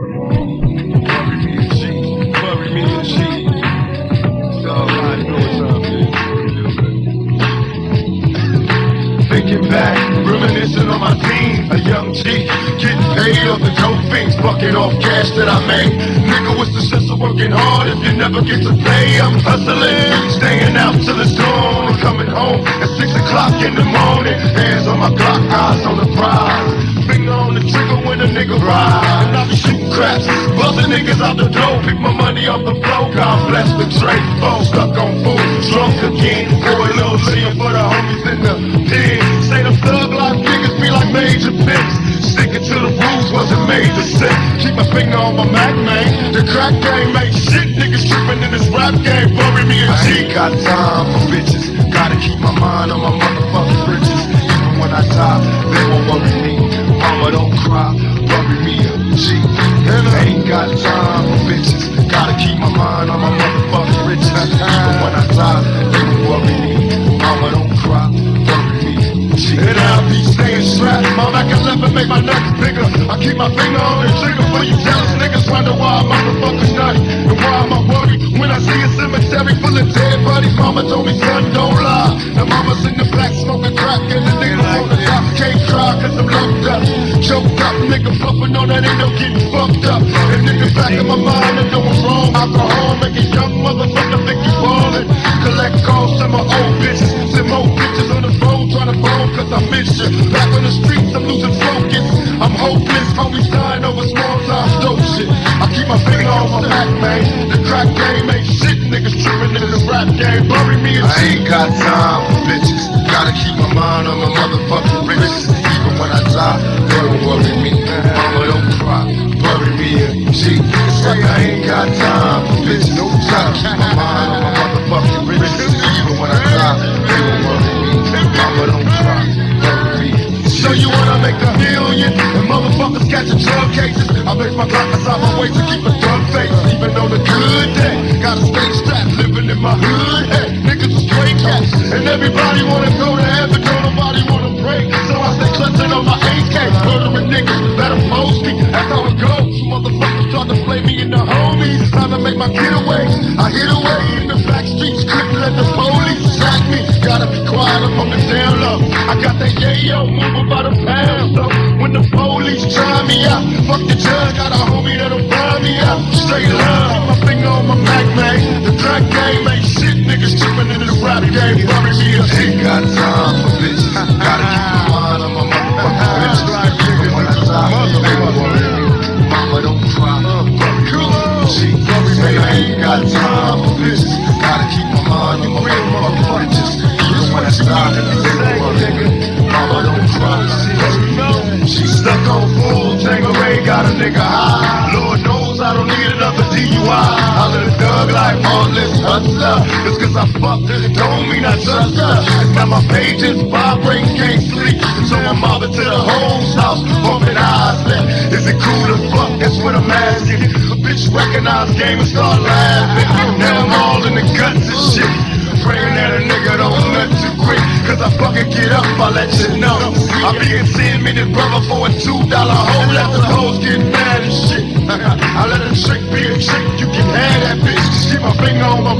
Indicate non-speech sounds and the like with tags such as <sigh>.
Thinking back, reminiscing on my team, a young G, getting paid off the dope fiends, fucking off cash that I made. Nigga, what's the sense of working hard if you never get to pay? I'm hustling, staying out till it's dawn, coming home at six o'clock in the morning. Hands on my eyes on the prize. Finger on the trigger when a nigga ride. And I be shooting craps, busting niggas out the door. Pick my money off the floor. God bless the trade phone. Stuck on food, drunk again. A little shit for the homies in the pen. Say them thug life niggas be like major pimps. Sticking to the rules wasn't made to sit. Keep my finger on my Mac, man. The crack game ain't shit. Niggas tripping in this rap game. Bury me a G. I ain't got time for bitches. Gotta keep my mind on my motherfucking riches. Even when I die, they won't worry me. Mama, don't cry. Worry me make my nuts bigger. I keep my finger on the trigger for you jealous niggas. Wonder why I'm motherfucking nut. And why am I worried when I see a cemetery full of dead bodies? Mama told me, son, don't lie. The mama's in the black smoking crack and the nigga on the top can't cry cause I'm locked up. Choked up, nigga puffing on that ain't no getting fucked up. And in the back of my mind, I know I'm wrong. Alcohol make a young motherfucker think you ballin'. Collect calls to my old bitches Back on the streets, I'm losing focus. I'm hopeless, homies dying over small time dope shit. I keep my finger on my back, man. The crack game ain't shit, niggas tripping in the rap game. Bury me in I ain't got time for bitches. Gotta keep my mind on my motherfucking riches. Even when I die, catching drug cases. I make my clock aside my way to keep a dumb face. Even on the good day, gotta stay strapped, living in my hood. Hey, niggas are straight cats, and everybody wanna go to heaven, don't nobody wanna break. So I stay clutching on my AK, murdering niggas, let 'em post me. That's how it goes. Motherfuckers start to play me in the homies. Time to make my getaway. I hit away be quiet, I'm the down low. I got that yayo moving by the pound. So when the police try me out, fuck the judge, got a homie that'll find me out. Straight love, keep my finger on my Mac, man. The crack game ain't shit, niggas tripping into the rap game. Bury me a Ain't got time for bitches. Gotta keep my mind on my motherfucking riches. When I die, worry. Mama, don't cry. She say I ain't got time for bitches. Gotta keep my mind on my motherfucking riches. Even when I die, they don't worry me. Mama, don't cry. She stuck on full Tanqueray, got a nigga high. Lord knows I don't need another DUI. I live a thug life, heartless hustler. It's cause I fucked it don't mean I trust her. It's now my pages vibrating, can't sleep. So I'm mobbing to the whole house, bumping eyes. Is it cool to fuck? That's what I'm asking. A bitch recognize game and start laughing. Now I'm all in the guts and shit. Praying that a nigga don't up, I let you know. I be a 10 minute brother for a two dollar hole. Let the hoes get mad and shit. <laughs> I let a trick be a trick, you can have that bitch. Just Keep my finger on my